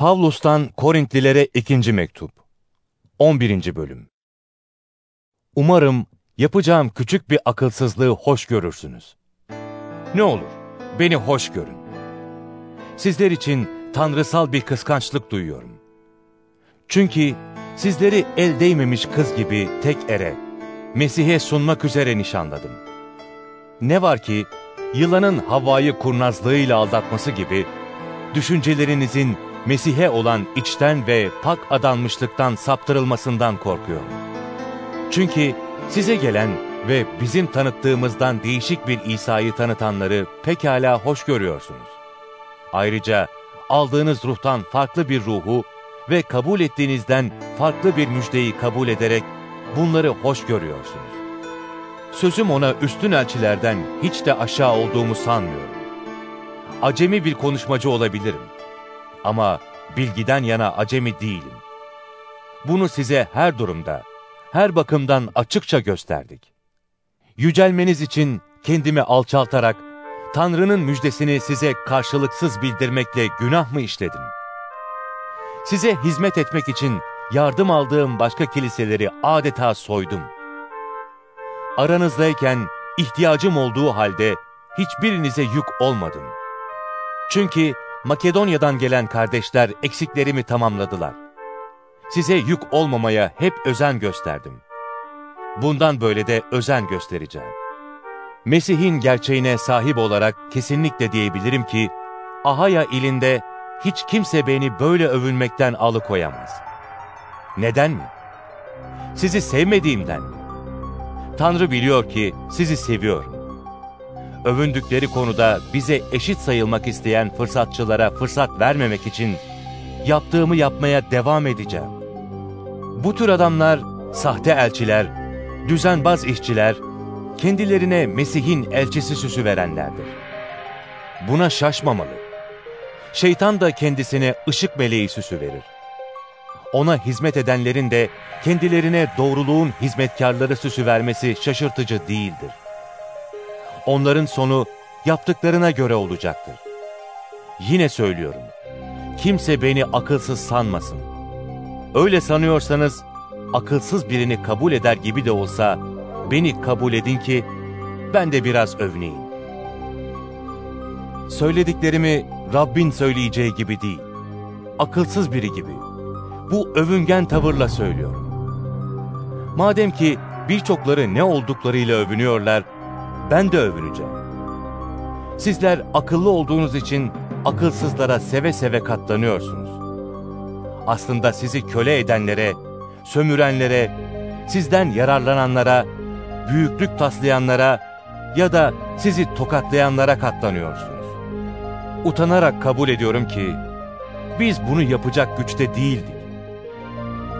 Pavlus'tan Korintlilere ikinci mektup. 11. bölüm. Umarım yapacağım küçük bir akılsızlığı hoş görürsünüz. Ne olur, beni hoş görün. Sizler için tanrısal bir kıskançlık duyuyorum. Çünkü sizleri el değmemiş kız gibi tek ere, Mesih'e sunmak üzere nişanladım. Ne var ki, yılanın Havva'yı kurnazlığıyla aldatması gibi, düşüncelerinizin Mesih'e olan içten ve pak adanmışlıktan saptırılmasından korkuyorum. Çünkü size gelen ve bizim tanıttığımızdan değişik bir İsa'yı tanıtanları pekala hoş görüyorsunuz. Ayrıca aldığınız ruhtan farklı bir ruhu ve kabul ettiğinizden farklı bir müjdeyi kabul ederek bunları hoş görüyorsunuz. Sözüm ona üstün elçilerden hiç de aşağı olduğumu sanmıyorum. Acemi bir konuşmacı olabilirim. Ama bilgiden yana acemi değilim. Bunu size her durumda, her bakımdan açıkça gösterdik. Yücelmeniz için kendimi alçaltarak, Tanrı'nın müjdesini size karşılıksız bildirmekle günah mı işledim? Size hizmet etmek için yardım aldığım başka kiliseleri adeta soydum. Aranızdayken ihtiyacım olduğu halde hiçbirinize yük olmadım. Çünkü Makedonya'dan gelen kardeşler eksiklerimi tamamladılar. Size yük olmamaya hep özen gösterdim. Bundan böyle de özen göstereceğim. Mesih'in gerçeğine sahip olarak kesinlikle diyebilirim ki, Ahaya ilinde hiç kimse beni böyle övünmekten alıkoyamaz. Neden mi? Sizi sevmediğimden mi? Tanrı biliyor ki sizi seviyorum. Övündükleri konuda bize eşit sayılmak isteyen fırsatçılara fırsat vermemek için yaptığımı yapmaya devam edeceğim. Bu tür adamlar sahte elçiler, düzenbaz işçiler, kendilerine Mesih'in elçisi süsü verenlerdir. Buna şaşmamalı. Şeytan da kendisine ışık meleği süsü verir. Ona hizmet edenlerin de kendilerine doğruluğun hizmetkarları süsü vermesi şaşırtıcı değildir. Onların sonu yaptıklarına göre olacaktır. Yine söylüyorum, kimse beni akılsız sanmasın. Öyle sanıyorsanız, akılsız birini kabul eder gibi de olsa, beni kabul edin ki, ben de biraz övüneyim. Söylediklerimi Rabbin söyleyeceği gibi değil, akılsız biri gibi, bu övüngen tavırla söylüyorum. Madem ki birçokları ne olduklarıyla övünüyorlar, ben de övüneceğim. Sizler akıllı olduğunuz için akılsızlara seve seve katlanıyorsunuz. Aslında sizi köle edenlere, sömürenlere, sizden yararlananlara, büyüklük taslayanlara ya da sizi tokatlayanlara katlanıyorsunuz. Utanarak kabul ediyorum ki, biz bunu yapacak güçte değildik.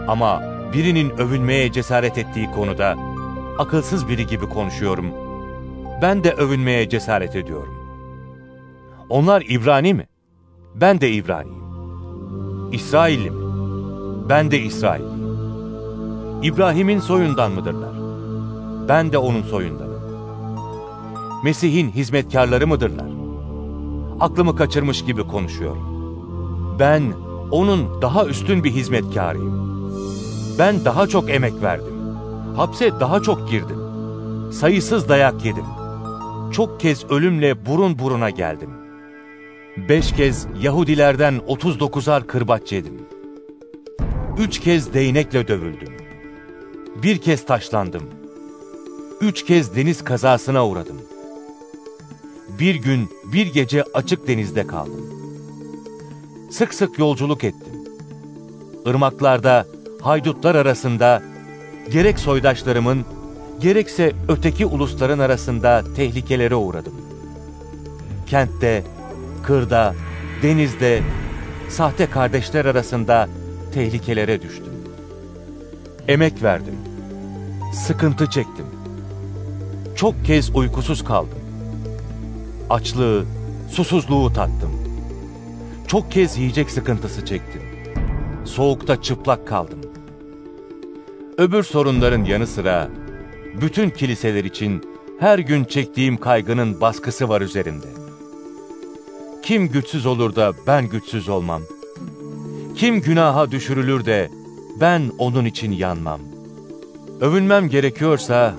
Ama birinin övünmeye cesaret ettiği konuda, akılsız biri gibi konuşuyorum. Ben de övünmeye cesaret ediyorum. Onlar İbrani mi? Ben de İbraniyim. İsrailli mi? Ben de İsrailliyim. İbrahim'in soyundan mıdırlar? Ben de onun soyundanım. Mesih'in hizmetkarları mıdırlar? Aklımı kaçırmış gibi konuşuyorum. Ben onun daha üstün bir hizmetkarıyım. Ben daha çok emek verdim. Hapse daha çok girdim. Sayısız dayak yedim. Çok kez ölümle burun buruna geldim. Beş kez Yahudilerden 39'ar kırbaç yedim. Üç kez değnekle dövüldüm. Bir kez taşlandım. Üç kez deniz kazasına uğradım. Bir gün, bir gece açık denizde kaldım. Sık sık yolculuk ettim. Irmaklarda, haydutlar arasında, gerek soydaşlarımın, gerekse öteki ulusların arasında tehlikelere uğradım. Kentte, kırda, denizde, sahte kardeşler arasında tehlikelere düştüm. Emek verdim. Sıkıntı çektim. Çok kez uykusuz kaldım. Açlığı, susuzluğu tattım. Çok kez yiyecek sıkıntısı çektim. Soğukta çıplak kaldım. Öbür sorunların yanı sıra bütün kiliseler için her gün çektiğim kaygının baskısı var üzerimde. Kim güçsüz olur da ben güçsüz olmam? Kim günaha düşürülür de ben onun için yanmam. Övünmem gerekiyorsa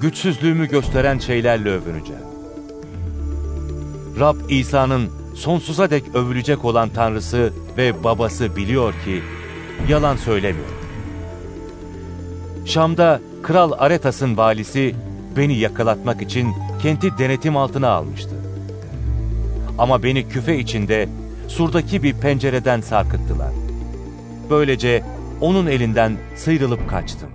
güçsüzlüğümü gösteren şeylerle övüneceğim. Rab İsa'nın sonsuza dek övülecek olan Tanrısı ve babası biliyor ki yalan söylemiyor. Şam'da Kral Aretas'ın valisi beni yakalatmak için kenti denetim altına almıştı. Ama beni küfe içinde surdaki bir pencereden sarkıttılar. Böylece onun elinden sıyrılıp kaçtım.